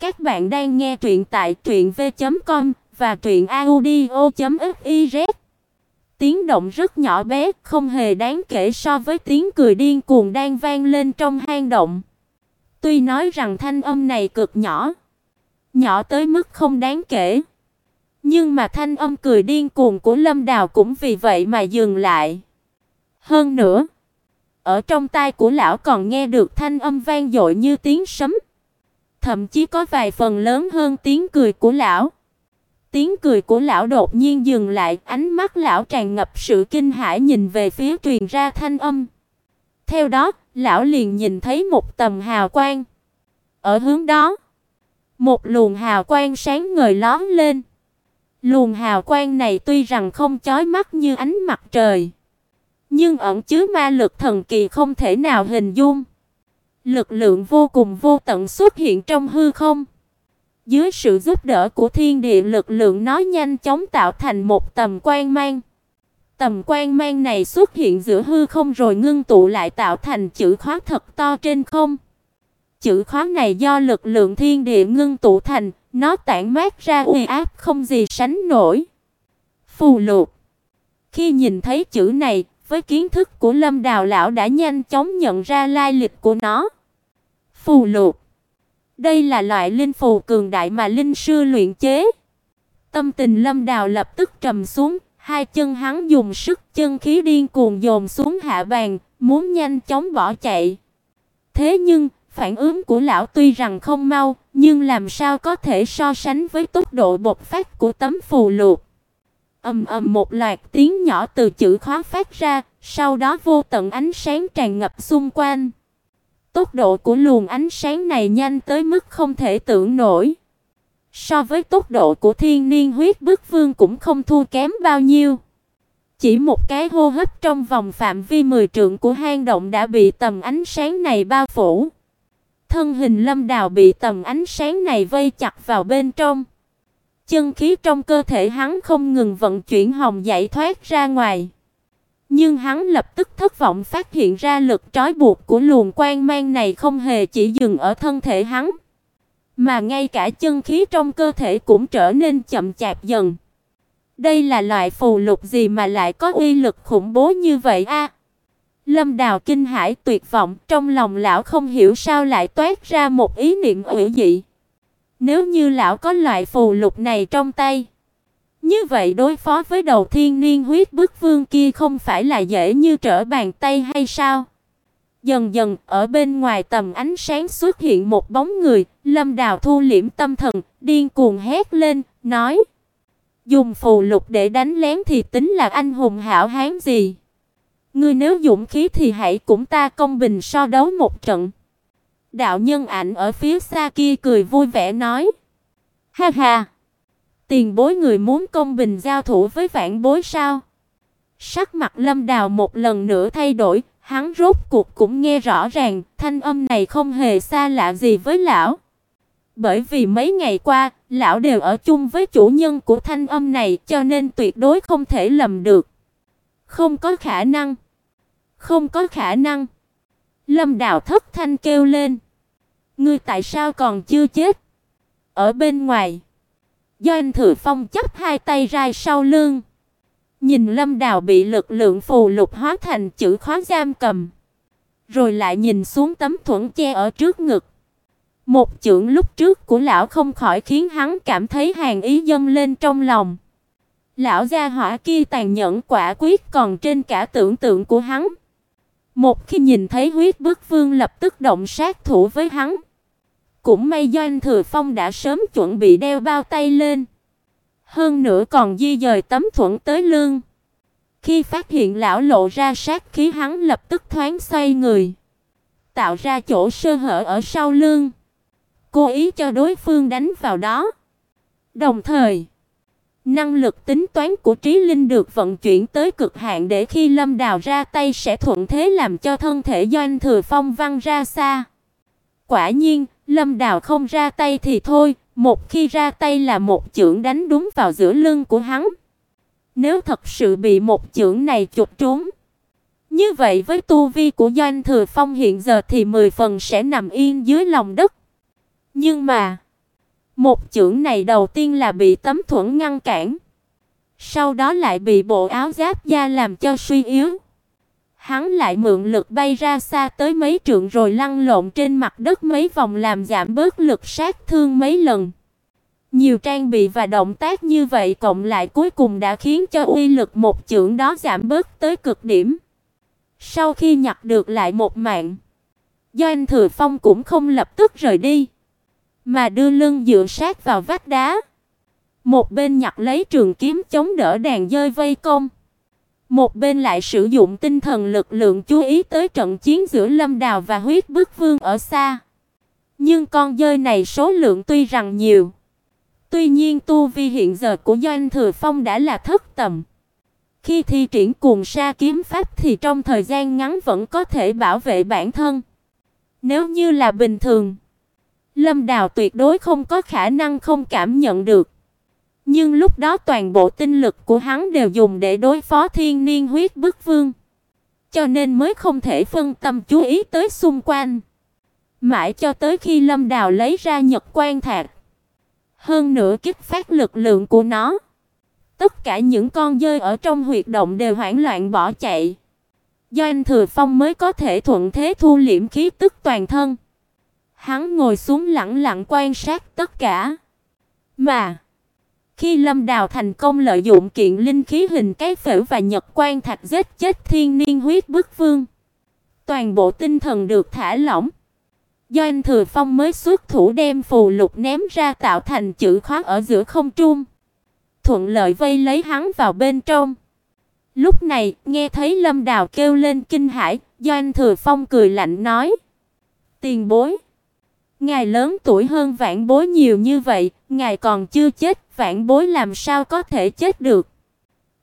Các bạn đang nghe truyện tại truyệnv.com và truyệnaudio.fiz. Tiếng động rất nhỏ bé, không hề đáng kể so với tiếng cười điên cuồng đang vang lên trong hang động. Tuy nói rằng thanh âm này cực nhỏ, nhỏ tới mức không đáng kể, nhưng mà thanh âm cười điên cuồng của Lâm Đào cũng vì vậy mà dừng lại. Hơn nữa, ở trong tai của lão còn nghe được thanh âm vang dội như tiếng sấm thậm chí có vài phần lớn hơn tiếng cười của lão. Tiếng cười của lão đột nhiên dừng lại, ánh mắt lão tràn ngập sự kinh hãi nhìn về phía truyền ra thanh âm. Theo đó, lão liền nhìn thấy một tầm hào quang. Ở hướng đó, một luồng hào quang sáng ngời lóe lên. Luồng hào quang này tuy rằng không chói mắt như ánh mặt trời, nhưng ẩn chứa ma lực thần kỳ không thể nào hình dung. Lực lượng vô cùng vô tận xuất hiện trong hư không. Dưới sự giúp đỡ của thiên địa lực lượng nó nhanh chóng tạo thành một tầm quang mang. Tầm quang mang này xuất hiện giữa hư không rồi ngưng tụ lại tạo thành chữ khóa thật to trên không. Chữ khóa này do lực lượng thiên địa ngưng tụ thành, nó tản mát ra uy áp không gì sánh nổi. Phù lục. Khi nhìn thấy chữ này, với kiến thức của Lâm Đào lão đã nhanh chóng nhận ra lai lịch của nó. Phù lục. Đây là loại linh phù cường đại mà linh sư luyện chế. Tâm tình Lâm Đào lập tức trầm xuống, hai chân hắn dùng sức chân khí điên cuồng dồn xuống hạ bàn, muốn nhanh chóng bỏ chạy. Thế nhưng, phản ứng của lão tuy rằng không mau, nhưng làm sao có thể so sánh với tốc độ bộc phát của tấm phù lục. Ầm ầm một loạt tiếng nhỏ từ chữ khóa phát ra, sau đó vô tận ánh sáng tràn ngập xung quanh. Tốc độ của luồng ánh sáng này nhanh tới mức không thể tưởng nổi. So với tốc độ của Thiên Niên Huyết Bức Vương cũng không thua kém bao nhiêu. Chỉ một cái hô hấp trong vòng phạm vi 10 trượng của hang động đã bị tầm ánh sáng này bao phủ. Thân hình Lâm Đào bị tầm ánh sáng này vây chặt vào bên trong. Chân khí trong cơ thể hắn không ngừng vận chuyển hồng dậy thoát ra ngoài. Nhưng hắn lập tức thất vọng phát hiện ra lực trói buộc của luồng quang mang này không hề chỉ dừng ở thân thể hắn, mà ngay cả chân khí trong cơ thể cũng trở nên chậm chạp dần. Đây là loại phù lục gì mà lại có uy lực khủng bố như vậy a? Lâm Đào kinh hãi tuyệt vọng, trong lòng lão không hiểu sao lại toát ra một ý niệm ủy dị. Nếu như lão có loại phù lục này trong tay, như vậy đối phó với đầu thiên niên huyết bức vương kia không phải là dễ như trở bàn tay hay sao? Dần dần, ở bên ngoài tầm ánh sáng xuất hiện một bóng người, Lâm Đào thu liễm tâm thần, điên cuồng hét lên, nói: "Dùng phù lục để đánh lén thì tính là anh hùng hảo hán gì? Ngươi nếu dũng khí thì hãy cùng ta công bình so đấu một trận." Đạo nhân ảnh ở phía xa kia cười vui vẻ nói: "Ha ha, Tiền bối người muốn công bình giao thủ với vạn bối sao? Sắc mặt Lâm Đào một lần nữa thay đổi, hắn rốt cuộc cũng nghe rõ ràng, thanh âm này không hề xa lạ gì với lão. Bởi vì mấy ngày qua, lão đều ở chung với chủ nhân của thanh âm này, cho nên tuyệt đối không thể lầm được. Không có khả năng. Không có khả năng. Lâm Đào thất thanh kêu lên. Ngươi tại sao còn chưa chết? Ở bên ngoài, Doanh Thừa Phong chắp hai tay ra sau lưng, nhìn Lâm Đào bị lực lượng phù lục hóa thành chữ khó giam cầm, rồi lại nhìn xuống tấm thuẫn che ở trước ngực. Một chưởng lúc trước của lão không khỏi khiến hắn cảm thấy hàn ý dâng lên trong lòng. Lão gia hỏa kia tàn nhẫn quả quyết còn trên cả tưởng tượng của hắn. Một khi nhìn thấy huyết bức vương lập tức động sát thủ với hắn. Cũng may Doanh Thừa Phong đã sớm chuẩn bị đeo bao tay lên. Hơn nữa còn di dời tấm thuẫn tới lưng. Khi phát hiện lão lộ ra sát khí hắn lập tức thoáng xoay người, tạo ra chỗ sơ hở ở sau lưng, cố ý cho đối phương đánh vào đó. Đồng thời, năng lực tính toán của Trí Linh được vận chuyển tới cực hạn để khi Lâm Đào ra tay sẽ thuận thế làm cho thân thể Doanh Thừa Phong văng ra xa. Quả nhiên, Lâm Đào không ra tay thì thôi, một khi ra tay là một chưởng đánh đúng vào giữa lưng của hắn. Nếu thật sự bị một chưởng này chụp trúng, như vậy với tu vi của Doanh Thừa Phong hiện giờ thì 10 phần sẽ nằm yên dưới lòng đất. Nhưng mà, một chưởng này đầu tiên là bị tấm thuẫn ngăn cản, sau đó lại bị bộ áo giáp da làm cho suy yếu. Hắn lại mượn lực bay ra xa tới mấy trượng rồi lăn lộn trên mặt đất mấy vòng làm giảm bớt lực sát thương mấy lần. Nhiều trang bị và động tác như vậy cộng lại cuối cùng đã khiến cho uy lực một chưởng đó giảm bớt tới cực điểm. Sau khi nhặt được lại một mạng, Doanh Thừa Phong cũng không lập tức rời đi, mà đưa lưng dựa sát vào vách đá. Một bên nhặt lấy trường kiếm chống đỡ đàn dơi vây công, một bên lại sử dụng tinh thần lực lượng chú ý tới trận chiến giữa Lâm Đào và Huyết Bức Vương ở xa. Nhưng con dơi này số lượng tuy rằng nhiều, tuy nhiên tu vi hiện giờ của Doanh Thừa Phong đã là thất tầm. Khi thi triển cuồng sa kiếm pháp thì trong thời gian ngắn vẫn có thể bảo vệ bản thân. Nếu như là bình thường, Lâm Đào tuyệt đối không có khả năng không cảm nhận được. Nhưng lúc đó toàn bộ tinh lực của hắn đều dùng để đối phó Thiên Niên Huyết Bức Vương, cho nên mới không thể phân tâm chú ý tới xung quanh. Mãi cho tới khi Lâm Đào lấy ra Nhật Quan Thạch, hơn nữa kích phát lực lượng của nó, tất cả những con dơi ở trong huyệt động đều hoảng loạn bỏ chạy. Do anh Thừa Phong mới có thể thuận thế thu liễm khí tức toàn thân. Hắn ngồi xuống lặng lặng quan sát tất cả. Mà khi Lâm Đào thành công lợi dụng kiện linh khí hình cái phễu và nhật quan thạch giết chết thiên niên huyết bức vương, toàn bộ tinh thần được thả lỏng. Do anh Thừa Phong mới xuất thủ đem phù lục ném ra tạo thành chữ khóa ở giữa không trung, thuận lợi vây lấy hắn vào bên trong. Lúc này, nghe thấy Lâm Đào kêu lên kinh hãi, do anh Thừa Phong cười lạnh nói: "Tiền bối, ngài lớn tuổi hơn Vãn Bối nhiều như vậy, ngài còn chưa chết, Vãn Bối làm sao có thể chết được?"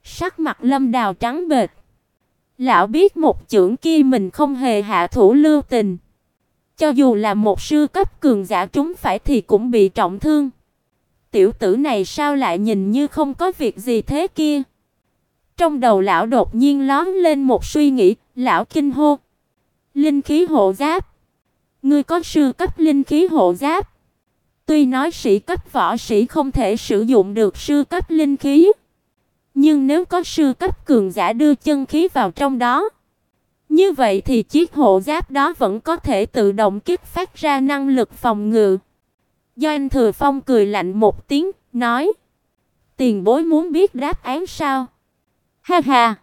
Sắc mặt Lâm Đào trắng bệch. Lão biết một chưởng kia mình không hề hạ thủ lưu tình. Cho dù là một sư cấp cường giả chúng phải thì cũng bị trọng thương. Tiểu tử này sao lại nhìn như không có việc gì thế kia? Trong đầu lão đột nhiên lóe lên một suy nghĩ, lão kinh hô: "Linh khí hộ giáp! Ngươi có sư cấp linh khí hộ giáp?" Tuy nói sĩ cấp võ sĩ không thể sử dụng được sư cấp linh khí, nhưng nếu có sư cấp cường giả đưa chân khí vào trong đó, như vậy thì chiếc hộ giáp đó vẫn có thể tự động kích phát ra năng lực phòng ngự. Do anh Thừa Phong cười lạnh một tiếng, nói: "Tiền bối muốn biết đáp án sao?" Ha ha.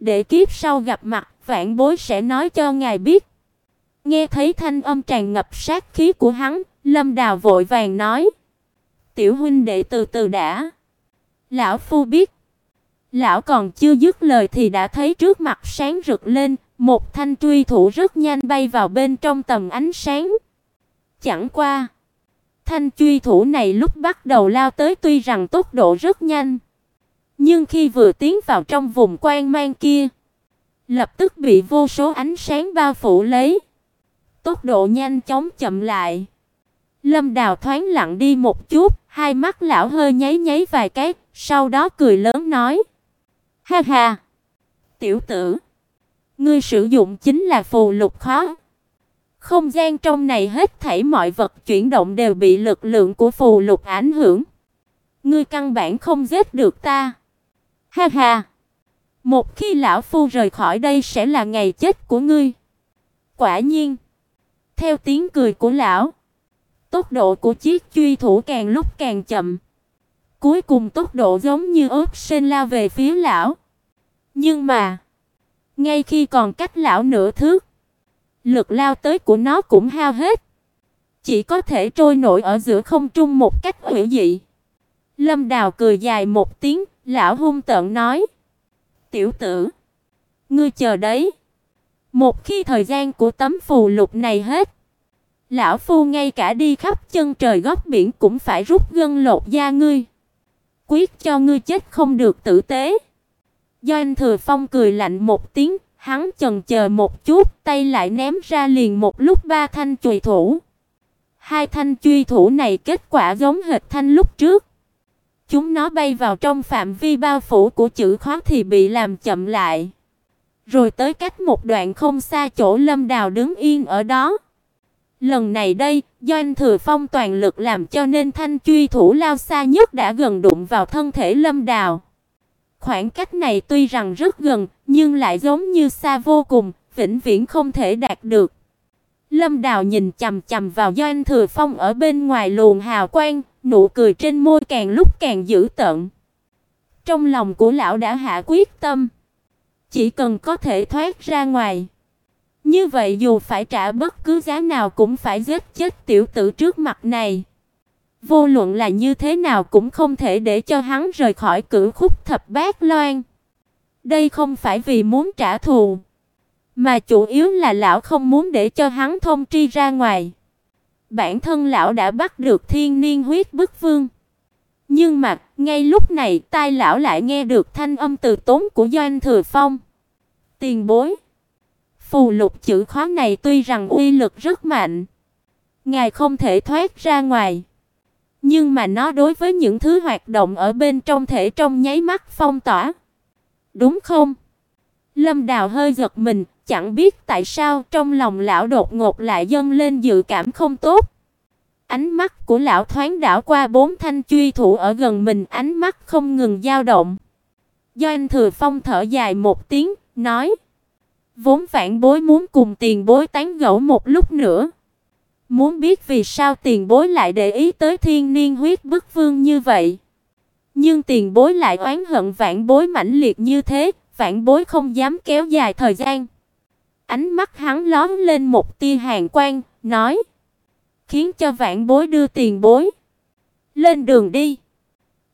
Để kiếp sau gặp mặt, vạn bối sẽ nói cho ngài biết. Nghe thấy thanh âm tràn ngập sát khí của hắn, Lâm Đào vội vàng nói: "Tiểu huynh đệ từ từ đã. Lão phu biết." Lão còn chưa dứt lời thì đã thấy trước mặt sáng rực lên, một thanh truy thủ rất nhanh bay vào bên trong tầm ánh sáng. Chẳng qua, thanh truy thủ này lúc bắt đầu lao tới tuy rằng tốc độ rất nhanh, nhưng khi vừa tiến vào trong vùng quang mang kia, lập tức bị vô số ánh sáng bao phủ lấy. Tốc độ nhanh chóng chậm lại. Lâm Đào thoáng lặng đi một chút, hai mắt lão hơi nháy nháy vài cái, sau đó cười lớn nói: "Ha ha, tiểu tử, ngươi sử dụng chính là phù lục khó. Không gian trong này hết thảy mọi vật chuyển động đều bị lực lượng của phù lục ảnh hưởng. Ngươi căn bản không giết được ta." Ha ha. Một khi lão phu rời khỏi đây sẽ là ngày chết của ngươi. Quả nhiên. Theo tiếng cười của lão, tốc độ của chiếc truy thủ càng lúc càng chậm. Cuối cùng tốc độ giống như ớt sen lao về phía lão. Nhưng mà, ngay khi còn cách lão nửa thước, lực lao tới của nó cũng hao hết. Chỉ có thể trôi nổi ở giữa không trung một cách hữu dị. Lâm Đào cười dài một tiếng, Lão hung tợn nói: "Tiểu tử, ngươi chờ đấy. Một khi thời gian của tấm phù lục này hết, lão phu ngay cả đi khắp chân trời góc biển cũng phải rút gân lột da ngươi, quyết cho ngươi chết không được tử tế." Do anh Thừa Phong cười lạnh một tiếng, hắn chần chờ một chút, tay lại ném ra liền một lúc ba thanh chùy thủ. Hai thanh truy thủ này kết quả giống hệt thanh lúc trước. Chúng nó bay vào trong phạm vi bao phủ của chữ khóa thì bị làm chậm lại. Rồi tới cách một đoạn không xa chỗ Lâm Đào đứng yên ở đó. Lần này đây, do anh Thừa Phong toàn lực làm cho nên thanh truy thủ lao xa nhất đã gần đụng vào thân thể Lâm Đào. Khoảng cách này tuy rằng rất gần, nhưng lại giống như xa vô cùng, vĩnh viễn không thể đạt được. Lâm Đào nhìn chằm chằm vào Doanh Thừa Phong ở bên ngoài luồng hào quang, nụ cười trên môi càng lúc càng dữ tợn. Trong lòng của lão đã hạ quyết tâm, chỉ cần có thể thoát ra ngoài, như vậy dù phải trả bất cứ giá nào cũng phải giết chết tiểu tử trước mặt này. Vô luận là như thế nào cũng không thể để cho hắn rời khỏi cửu khúc thập bát loan. Đây không phải vì muốn trả thù, mà chủ yếu là lão không muốn để cho hắn thông tri ra ngoài. Bản thân lão đã bắt được thiên niên huyết bức vương. Nhưng mà, ngay lúc này, tai lão lại nghe được thanh âm từ tốn của Doanh Thừa Phong. Tiền bối. Phù lục chữ khó này tuy rằng uy lực rất mạnh, ngài không thể thoát ra ngoài, nhưng mà nó đối với những thứ hoạt động ở bên trong thể trong nháy mắt phong tỏa. Đúng không? Lâm Đào hơi giật mình, chẳng biết tại sao trong lòng lão đột ngột lại dâng lên dự cảm không tốt. Ánh mắt của lão thoáng đảo qua bốn thanh truy thủ ở gần mình, ánh mắt không ngừng dao động. Do anh Thừa Phong thở dài một tiếng, nói: Vốn vãn bối muốn cùng tiền bối tán gẫu một lúc nữa. Muốn biết vì sao tiền bối lại để ý tới thiên niên huyết bức vương như vậy. Nhưng tiền bối lại oán hận vãn bối mãnh liệt như thế, vãn bối không dám kéo dài thời gian. Ánh mắt hắn lóe lên một tia hàn quang, nói: "Khiến cho vạn bối đưa tiền bối lên đường đi."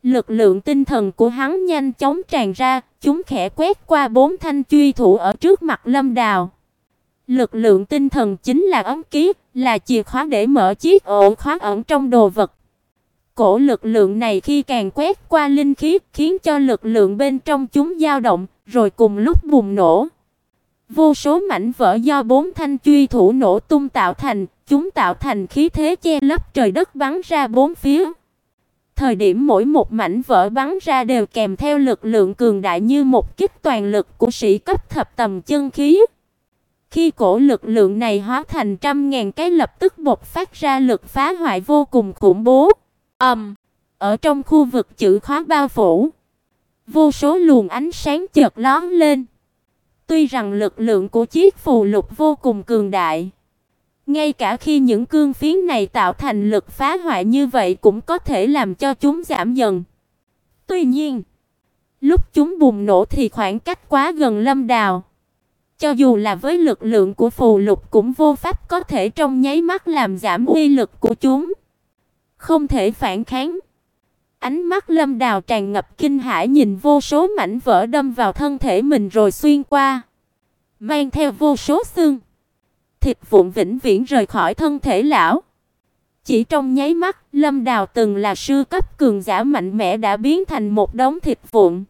Lực lượng tinh thần của hắn nhanh chóng tràn ra, chúng khẽ quét qua bốn thanh truy thủ ở trước mặt Lâm Đào. Lực lượng tinh thần chính là ấm ký, là chìa khóa để mở chiếc ổ khóa ẩn trong đồ vật. Cổ lực lượng này khi càng quét qua linh khí, khiến cho lực lượng bên trong chúng dao động, rồi cùng lúc bùng nổ. Vô số mảnh vỡ do bốn thanh truy thủ nổ tung tạo thành, chúng tạo thành khí thế che lấp trời đất bắn ra bốn phía. Thời điểm mỗi một mảnh vỡ bắn ra đều kèm theo lực lượng cường đại như một kích toàn lực của sĩ cấp thập tầm chân khí. Khi cổ lực lượng này hóa thành trăm ngàn cái lập tức bộc phát ra lực phá hoại vô cùng khủng bố. Ầm. Um, ở trong khu vực chữ khóa bao phủ, vô số luồng ánh sáng chợt lóe lên. Tuy rằng lực lượng của chiếc phù lục vô cùng cường đại, ngay cả khi những cương phiến này tạo thành lực phá hoại như vậy cũng có thể làm cho chúng giảm dần. Tuy nhiên, lúc chúng bùng nổ thì khoảng cách quá gần Lâm Đào. Cho dù là với lực lượng của phù lục cũng vô pháp có thể trong nháy mắt làm giảm uy lực của chúng. Không thể phản kháng. Ánh mắt Lâm Đào tràn ngập kinh hãi nhìn vô số mảnh vỡ đâm vào thân thể mình rồi xuyên qua, mang theo vô số xương thịt vụn vĩnh viễn rời khỏi thân thể lão. Chỉ trong nháy mắt, Lâm Đào từng là sư cấp cường giả mạnh mẽ đã biến thành một đống thịt vụn.